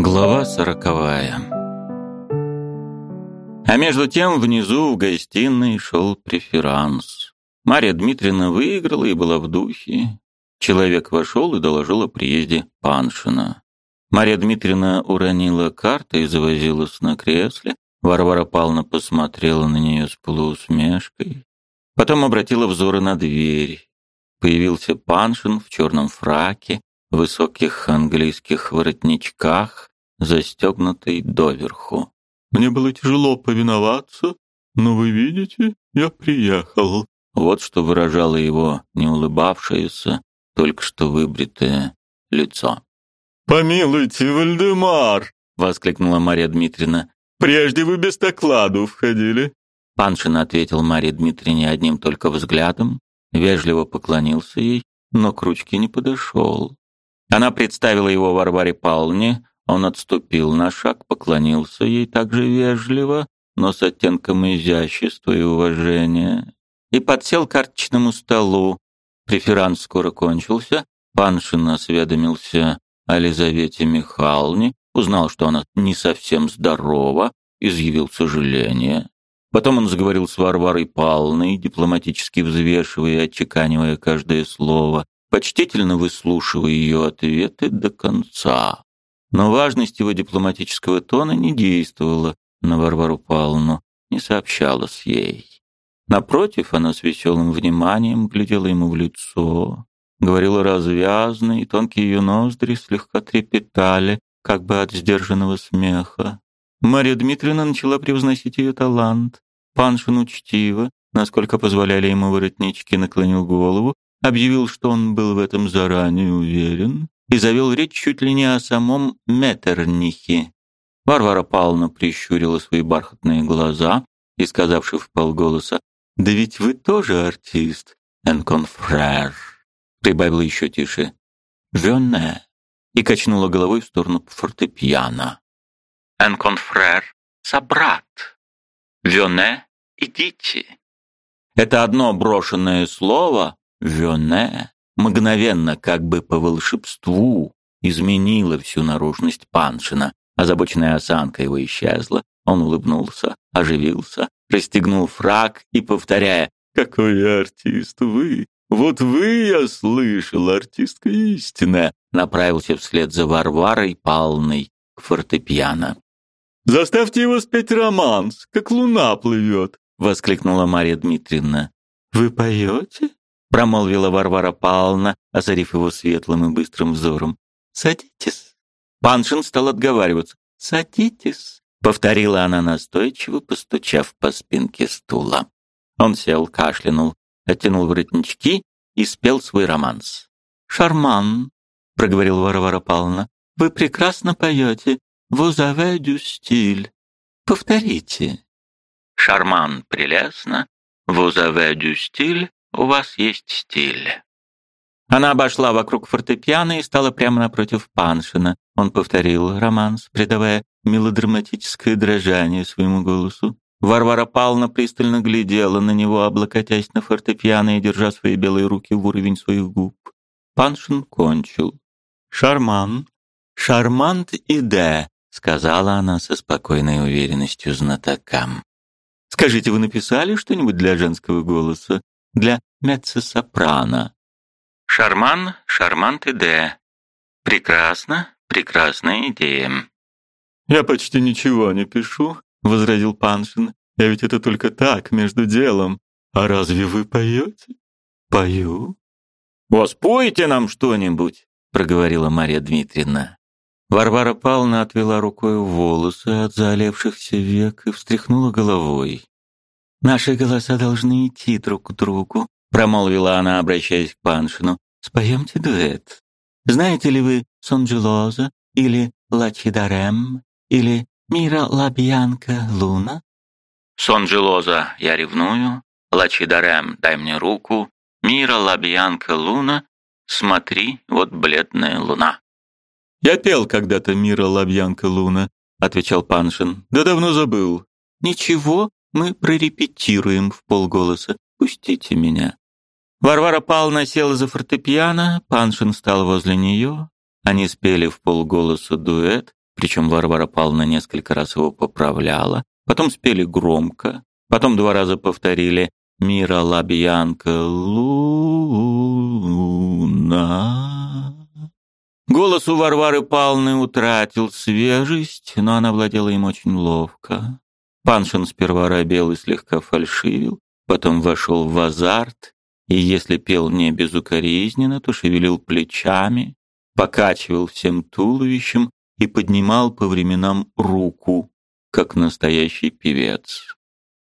Глава сороковая А между тем внизу в гостиной шел преферанс. Марья Дмитриевна выиграла и была в духе. Человек вошел и доложил о приезде Паншина. Марья Дмитриевна уронила карты и завозилась на кресле. Варвара Павловна посмотрела на нее с полуусмешкой. Потом обратила взоры на дверь. Появился Паншин в черном фраке, высоких английских воротничках, застегнутый доверху. «Мне было тяжело повиноваться, но вы видите, я приехал». Вот что выражало его неулыбавшееся, только что выбритое лицо. «Помилуйте, Вальдемар!» — воскликнула Мария Дмитриевна. «Прежде вы без докладу входили». Паншин ответил Марии Дмитриевне одним только взглядом, вежливо поклонился ей, но к ручке не подошел. Она представила его Варваре Павловне, он отступил на шаг, поклонился ей также вежливо, но с оттенком изящества и уважения, и подсел к карточному столу. Преферанс скоро кончился, Паншин осведомился о Лизавете Михайловне, узнал, что она не совсем здорова, изъявил сожаление. Потом он заговорил с Варварой Павловной, дипломатически взвешивая и отчеканивая каждое слово почтительно выслушивая ее ответы до конца. Но важность его дипломатического тона не действовала на Варвару Павловну, не сообщалась ей. Напротив, она с веселым вниманием глядела ему в лицо, говорила развязно, и тонкие ее ноздри слегка трепетали, как бы от сдержанного смеха. Мария Дмитриевна начала превозносить ее талант. Паншин учтиво, насколько позволяли ему воротнички, наклонил голову объявил, что он был в этом заранее уверен, и завел речь чуть ли не о самом Меттернихе. Варвара Павловна прищурила свои бархатные глаза и, сказавши в полголоса, «Да ведь вы тоже артист, энконфрер», прибавила еще тише, «Жене», и качнула головой в сторону фортепиано. «Энконфрер, собрат, Вене, идите». Это одно брошенное слово Вене мгновенно, как бы по волшебству, изменила всю наружность Паншина. Озабоченная осанка его исчезла, он улыбнулся, оживился, расстегнул фраг и, повторяя «Какой артист вы! Вот вы, я слышал, артистка истинная!» направился вслед за Варварой Палной к фортепиано. «Заставьте его спеть романс, как луна плывет!» — воскликнула Мария Дмитриевна. «Вы поете?» Промолвила Варвара Павловна, озарив его светлым и быстрым взором. Садитесь. Паншин стал отговариваться. Садитесь, повторила она настойчиво, постучав по спинке стула. Он сел, кашлянул, оттянул воротнички и спел свой романс. «Шарман», — проговорил Варвара Павловна, — «вы прекрасно поете. Vous style. Повторите». «Шарман прелестно. Vous style. У вас есть стиль». Она обошла вокруг фортепиано и стала прямо напротив Паншина. Он повторил романс, придавая мелодраматическое дрожание своему голосу. Варвара Павловна пристально глядела на него, облокотясь на фортепиано и держа свои белые руки в уровень своих губ. Паншин кончил. «Шарман, шармант иде», — сказала она со спокойной уверенностью знатокам. «Скажите, вы написали что-нибудь для женского голоса? Для меццо-сопрано. Шарман, шармант и Д. Прекрасно, прекрасная идея. Я почти ничего не пишу, возразил Паншин. Я ведь это только так, между делом. А разве вы поете? Пою. Воспойте нам что-нибудь, проговорила Мария Дмитриевна. Варвара Павловна отвела рукой волосы от залившихся век и встряхнула головой. Наши голоса должны идти друг к другу, промолвила она, обращаясь к Паншину. Споемте дуэт. Знаете ли вы Сонджелоза или Лачидарем или Мира Лабьянка Луна? Сонджелоза, я ревную, Лачидарем, дай мне руку, Мира Лабьянка Луна, смотри, вот бледная луна. Я пел когда-то Мира Лабьянка Луна, отвечал Паншин. Да давно забыл. Ничего, мы прорепетируем в полголоса. Пустите меня. Варвара Павловна села за фортепиано, Паншин стал возле нее. Они спели в полголоса дуэт, причем Варвара Павловна несколько раз его поправляла, потом спели громко, потом два раза повторили «Мира лабьянка луна». Голос у Варвары Павловны утратил свежесть, но она владела им очень ловко. Паншин сперва робел и слегка фальшивил, потом вошел в азарт, и если пел не безукоризненно, то шевелил плечами, покачивал всем туловищем и поднимал по временам руку, как настоящий певец.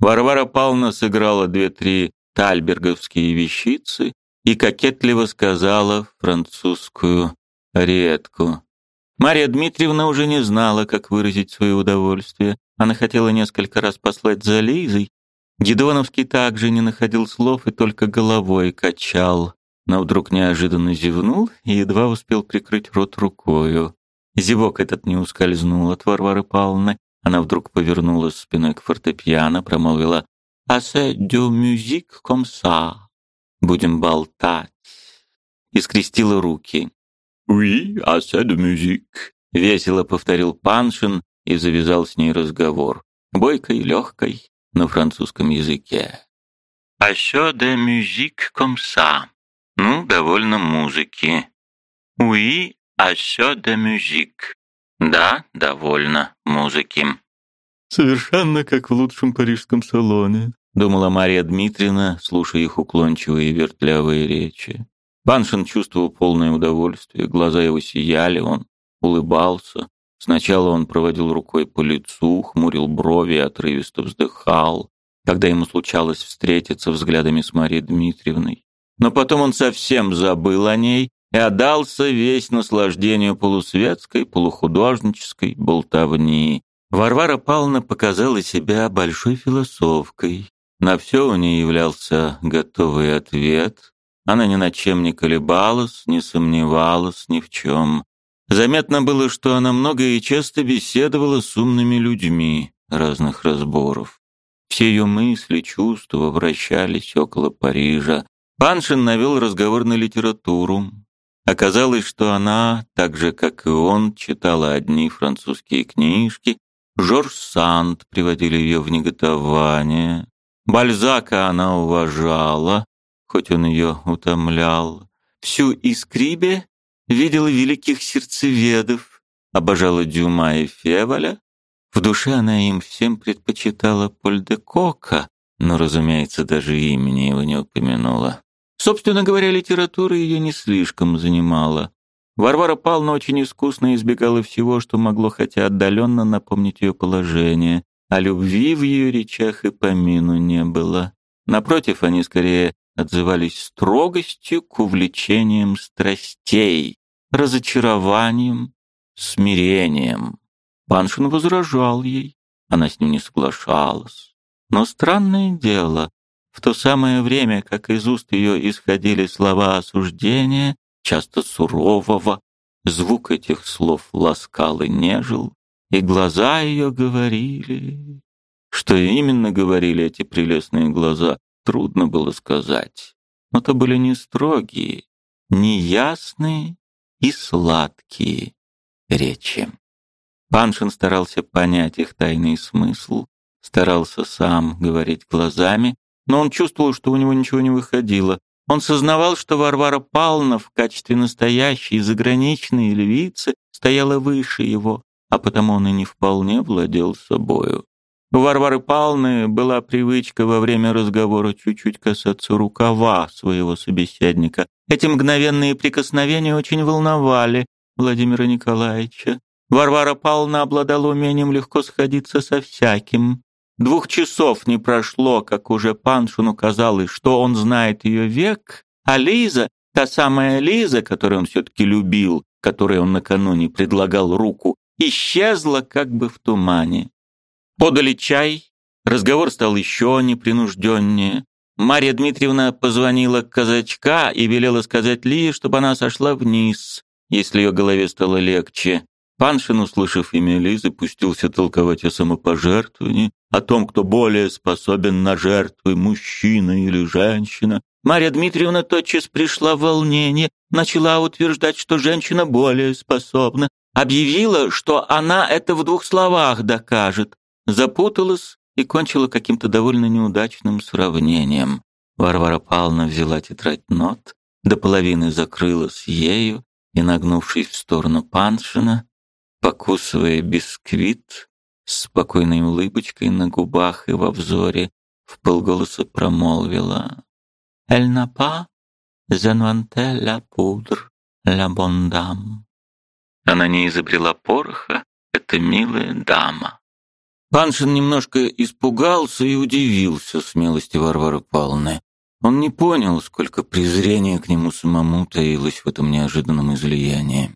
Варвара Павловна сыграла две-три тальберговские вещицы и кокетливо сказала французскую редку. Мария Дмитриевна уже не знала, как выразить свое удовольствие. Она хотела несколько раз послать за Лизой. Гедоновский также не находил слов и только головой качал, но вдруг неожиданно зевнул и едва успел прикрыть рот рукою. Зевок этот не ускользнул от Варвары Павловны. Она вдруг повернулась спиной к фортепиано, промолвила «Assez de musique comme ça». «Будем болтать». И скрестила руки. «Oui, assez de musique», — весело повторил Паншин и завязал с ней разговор. Бойкой, легкой, на французском языке. «Assez de musique comme ça». Ну, довольно музыки. «Oui, assez de musique». Да, довольно музыки. Совершенно как в лучшем парижском салоне, думала Мария Дмитриевна, слушая их уклончивые и вертлявые речи. Паншин чувствовал полное удовольствие, глаза его сияли, он улыбался. Сначала он проводил рукой по лицу, хмурил брови отрывисто вздыхал, когда ему случалось встретиться взглядами с Марией Дмитриевной. Но потом он совсем забыл о ней и отдался весь наслаждению полусветской, полухудожнической болтовни. Варвара Павловна показала себя большой философкой. На все у нее являлся готовый ответ, она ни над чем не колебалась, не сомневалась ни в чем. Заметно было, что она много и часто беседовала с умными людьми разных разборов. Все ее мысли, чувства вращались около Парижа. Паншин навел разговор на литературу. Оказалось, что она, так же, как и он, читала одни французские книжки. Жорж Санд приводили ее в неготование. Бальзака она уважала, хоть он ее утомлял. Всю Искрибе видела великих сердцеведов, обожала Дюма и Феваля. В душе она им всем предпочитала Поль де Кока, но, разумеется, даже имени его не упомянула. Собственно говоря, литература ее не слишком занимала. Варвара Павловна очень искусно избегала всего, что могло хотя отдаленно напомнить ее положение, а любви в ее речах и помину не было. Напротив, они скорее отзывались строгостью к увлечениям страстей, разочарованием, смирением. Паншин возражал ей, она с ним не соглашалась. Но странное дело, в то самое время, как из уст ее исходили слова осуждения, часто сурового, звук этих слов ласкал и нежил, и глаза ее говорили. Что именно говорили эти прелестные глаза, трудно было сказать. Но то были не строгие, не ясные и сладкие речи. Паншин старался понять их тайный смысл, старался сам говорить глазами, но он чувствовал, что у него ничего не выходило. Он сознавал, что Варвара Павловна в качестве настоящей заграничной львицы стояла выше его, а потому он и не вполне владел собою. У Варвары Павловны была привычка во время разговора чуть-чуть касаться рукава своего собеседника. Эти мгновенные прикосновения очень волновали Владимира Николаевича. Варвара Павловна обладала умением легко сходиться со всяким. Двух часов не прошло, как уже Паншину казалось, что он знает ее век, а Лиза, та самая Лиза, которую он все-таки любил, которой он накануне предлагал руку, исчезла как бы в тумане. Подали чай, разговор стал еще непринужденнее. Марья Дмитриевна позвонила казачка и велела сказать Ли, чтобы она сошла вниз, если ее голове стало легче. Паншин, услышав имя Лизы, пустился толковать о самопожертвовании, о том, кто более способен на жертвы, мужчина или женщина. Марья Дмитриевна тотчас пришла в волнение, начала утверждать, что женщина более способна, Объявила, что она это в двух словах докажет. Запуталась и кончила каким-то довольно неудачным сравнением. Варвара Павловна взяла тетрадь нот, до половины закрылась ею и, нагнувшись в сторону Паншина, покусывая бисквит, с спокойной улыбочкой на губах и во взоре, в полголоса промолвила «Эль напа занванте ля пудр ля бондам». Она не изобрела пороха, это милая дама. Паншин немножко испугался и удивился смелости Варвары Павловны. Он не понял, сколько презрения к нему самому таилось в этом неожиданном излиянии.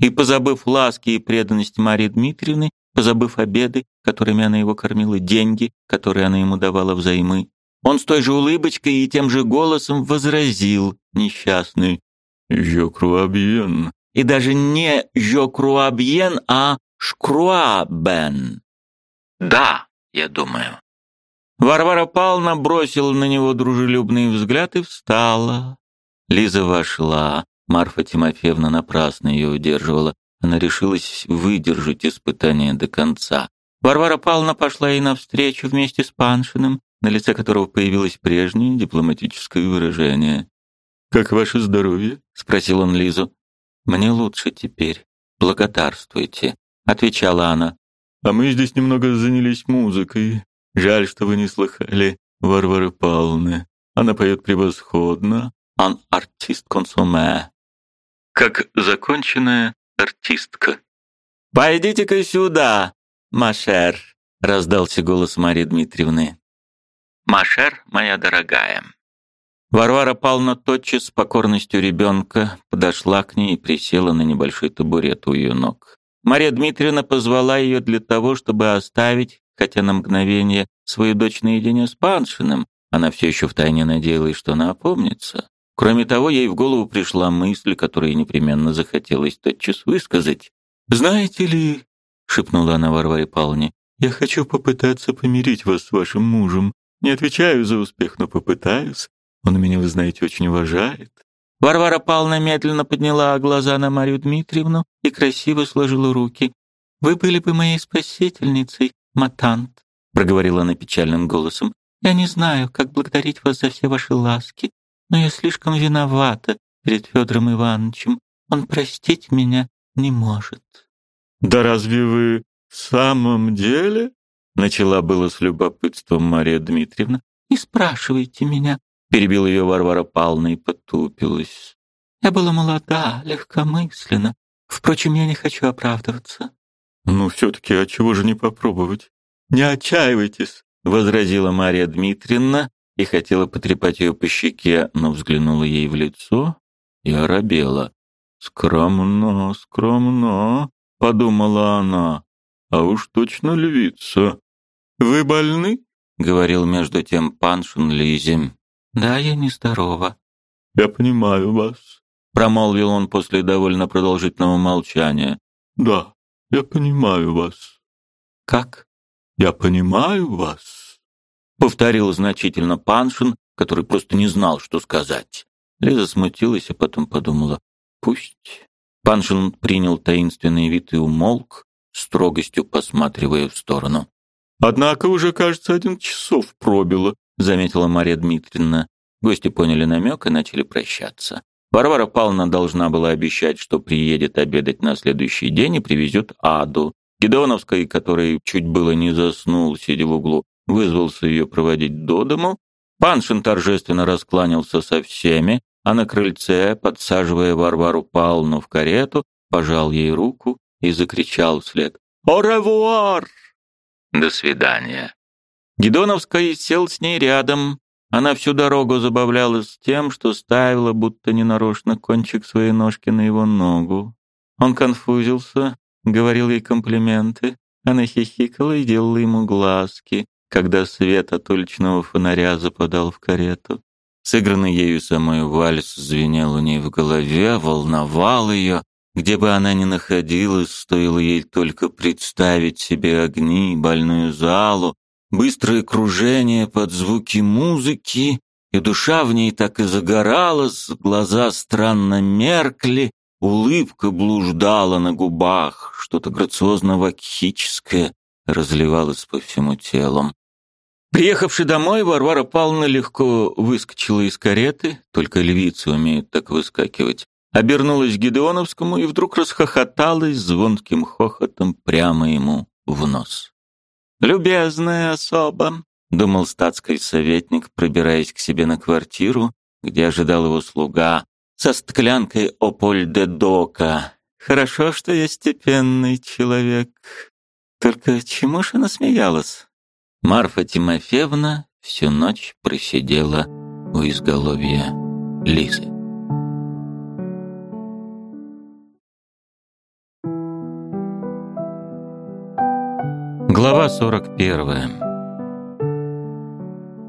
И, позабыв ласки и преданность Марии Дмитриевны, позабыв обеды, которыми она его кормила, деньги, которые она ему давала взаймы, он с той же улыбочкой и тем же голосом возразил несчастный «Je crois И даже не «je crois а «шкруабен». Да, я думаю. Варвара Павловна бросила на него дружелюбный взгляд и встала. Лиза вошла. Марфа Тимофеевна напрасно ее удерживала. Она решилась выдержать испытание до конца. Варвара Павловна пошла ей навстречу вместе с Паншиным, на лице которого появилось прежнее дипломатическое выражение. «Как ваше здоровье?» — спросил он Лизу. «Мне лучше теперь. Благодарствуйте», — отвечала она. А мы здесь немного занялись музыкой. Жаль, что вы не слыхали Варвары Павловны. Она поет превосходно. Он артист консуме. Как законченная артистка. «Пойдите-ка сюда, Машер», — раздался голос Марии Дмитриевны. «Машер, моя дорогая». Варвара Павловна тотчас с покорностью ребенка подошла к ней и присела на небольшой табурет у ее ног. Мария Дмитриевна позвала ее для того, чтобы оставить, хотя на мгновение, свою дочь наедине с Паншиным. Она все еще втайне надеялась, что она опомнится. Кроме того, ей в голову пришла мысль, которую непременно захотелось тотчас высказать. «Знаете ли...» — шепнула она Варваре Павловне. «Я хочу попытаться помирить вас с вашим мужем. Не отвечаю за успех, но попытаюсь. Он меня, вы знаете, очень уважает. Варвара Павловна медленно подняла глаза на Марию Дмитриевну и красиво сложила руки. «Вы были бы моей спасительницей, матант», — проговорила она печальным голосом. «Я не знаю, как благодарить вас за все ваши ласки, но я слишком виновата перед Федором Ивановичем. Он простить меня не может». «Да разве вы в самом деле?» — начала было с любопытством Мария Дмитриевна. «Не спрашивайте меня», Перебил ее Варвара Павловна и потупилась. Я была молода, легкомысленна. Впрочем, я не хочу оправдываться. Ну, все-таки, а чего же не попробовать? Не отчаивайтесь, возразила Мария Дмитриевна и хотела потрепать ее по щеке, но взглянула ей в лицо и оробела. «Скромно, скромно», — подумала она, — «а уж точно львица». «Вы больны?» — говорил между тем Паншин Лизе. «Да, я нездорова». «Я понимаю вас», — промолвил он после довольно продолжительного молчания. «Да, я понимаю вас». «Как?» «Я понимаю вас», — повторил значительно Паншин, который просто не знал, что сказать. Лиза смутилась, а потом подумала «пусть». Паншин принял таинственный вид и умолк, строгостью посматривая в сторону. «Однако уже, кажется, один часов пробило», заметила Мария Дмитриевна. Гости поняли намек и начали прощаться. Варвара Павловна должна была обещать, что приедет обедать на следующий день и привезет Аду. Гедоновский, который чуть было не заснул, сидя в углу, вызвался ее проводить до дому. Паншин торжественно раскланялся со всеми, а на крыльце, подсаживая Варвару Павловну в карету, пожал ей руку и закричал вслед «О ревуар!» «До свидания!» Гедоновская сел с ней рядом. Она всю дорогу забавлялась тем, что ставила будто ненарочно кончик своей ножки на его ногу. Он конфузился, говорил ей комплименты. Она хихикала и делала ему глазки, когда свет от уличного фонаря западал в карету. Сыгранный ею самой вальс звенел у ней в голове, волновал ее. Где бы она ни находилась, стоило ей только представить себе огни, больную залу, быстрое кружение под звуки музыки, и душа в ней так и загоралась, глаза странно меркли, улыбка блуждала на губах, что-то грациозно-вакхическое разливалось по всему телу. Приехавши домой, Варвара Павловна легко выскочила из кареты, только львицы умеют так выскакивать, обернулась к Гедеоновскому и вдруг расхохоталась звонким хохотом прямо ему в нос. «Любезная особа», — думал статский советник, пробираясь к себе на квартиру, где ожидал его слуга, со склянкой Ополь-де-Дока. «Хорошо, что я степенный человек. Только чему ж она смеялась?» Марфа Тимофеевна всю ночь просидела у изголовья Лизы. Глава 41.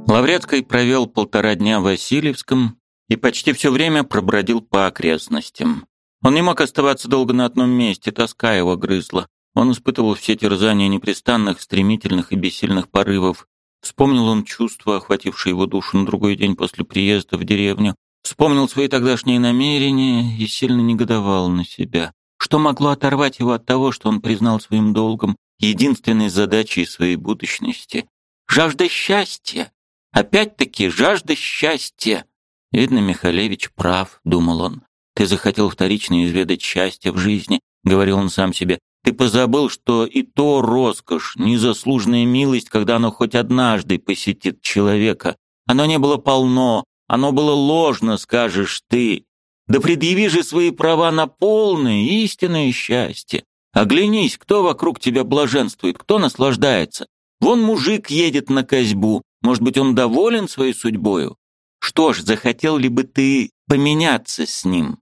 Лаврецкий провел полтора дня в Васильевском и почти все время пробродил по окрестностям. Он не мог оставаться долго на одном месте, тоска его грызла. Он испытывал все терзания непрестанных, стремительных и бессильных порывов. Вспомнил он чувства, охватившие его душу на другой день после приезда в деревню. Вспомнил свои тогдашние намерения и сильно негодовал на себя. Что могло оторвать его от того, что он признал своим долгом, единственной задачей своей будущности? Жажда счастья! Опять-таки жажда счастья! Видно, Михалевич прав, думал он. Ты захотел вторично изведать счастье в жизни, говорил он сам себе. Ты позабыл, что и то роскошь, незаслуженная милость, когда оно хоть однажды посетит человека. Оно не было полно, оно было ложно, скажешь ты. Да предъяви же свои права на полное, истинное счастье. Оглянись, кто вокруг тебя блаженствует, кто наслаждается. Вон мужик едет на козьбу, может быть, он доволен своей судьбою? Что ж, захотел ли бы ты поменяться с ним?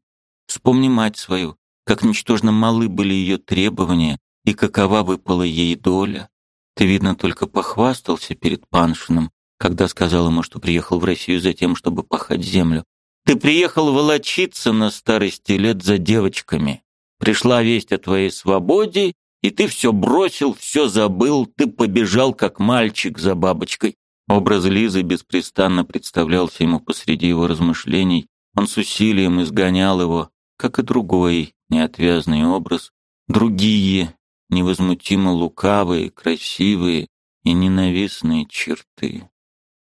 Вспомни мать свою, как ничтожно малы были ее требования и какова выпала ей доля. Ты, видно, только похвастался перед Паншиным, когда сказал ему, что приехал в Россию за тем, чтобы пахать землю. Ты приехал волочиться на старости лет за девочками. Пришла весть о твоей свободе, и ты все бросил, все забыл, ты побежал, как мальчик за бабочкой. Образ Лизы беспрестанно представлялся ему посреди его размышлений. Он с усилием изгонял его, как и другой, неотвязный образ, другие, невозмутимо лукавые, красивые и ненавистные черты.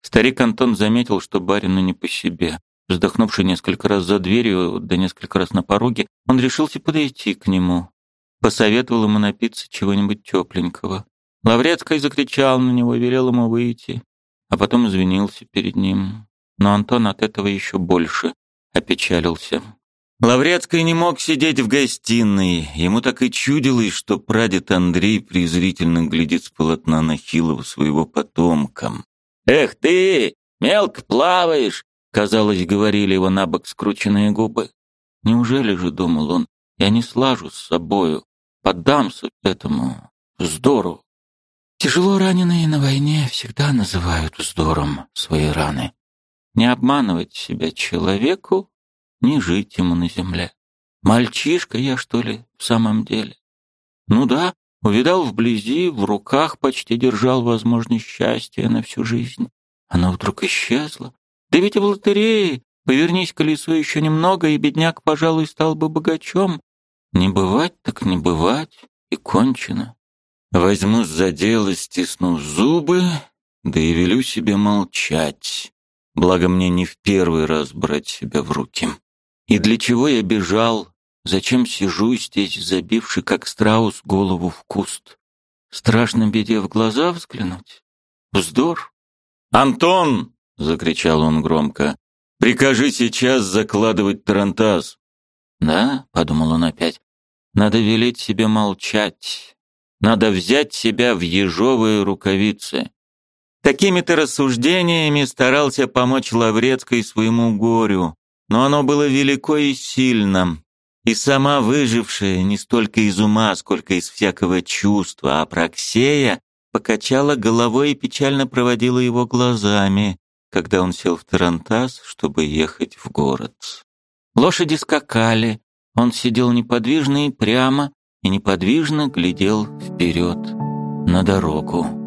Старик Антон заметил, что барину не по себе. Вздохнувший несколько раз за дверью, да несколько раз на пороге, он решился подойти к нему. Посоветовал ему напиться чего-нибудь тепленького. Лаврецкий закричал на него, велел ему выйти, а потом извинился перед ним. Но Антон от этого еще больше опечалился. Лаврецкий не мог сидеть в гостиной. Ему так и чудилось, что прадед Андрей презрительно глядит с полотна на хилого своего потомка. «Эх ты, мелко плаваешь!» Казалось, говорили его на бок скрученные губы. «Неужели же, — думал он, — я не слажу с собою, поддамся этому вздору?» Тяжело раненые на войне всегда называют вздором свои раны. Не обманывать себя человеку не жить ему на земле. Мальчишка я, что ли, в самом деле? Ну да, увидал вблизи, в руках почти держал возможность счастья на всю жизнь. Оно вдруг исчезло. Да ведь в лотерее, повернись колесо еще немного, и бедняк, пожалуй, стал бы богачом. Не бывать так не бывать, и кончено. Возьмусь за дело, стиснув зубы, да и велю себе молчать. Благо мне не в первый раз брать себя в руки. И для чего я бежал? Зачем сижу здесь, забивший, как страус, голову в куст? Страшно беде в глаза взглянуть? Вздор. «Антон!» — закричал он громко. «Прикажи сейчас закладывать тарантас». «Да?» — подумал он опять. «Надо велеть себе молчать. Надо взять себя в ежовые рукавицы». Такими-то рассуждениями старался помочь Лаврецкой своему горю но оно было велико и сильно, и сама выжившая не столько из ума, сколько из всякого чувства, а Проксея покачала головой и печально проводила его глазами, когда он сел в Тарантас, чтобы ехать в город. Лошади скакали, он сидел неподвижно и прямо, и неподвижно глядел вперед на дорогу.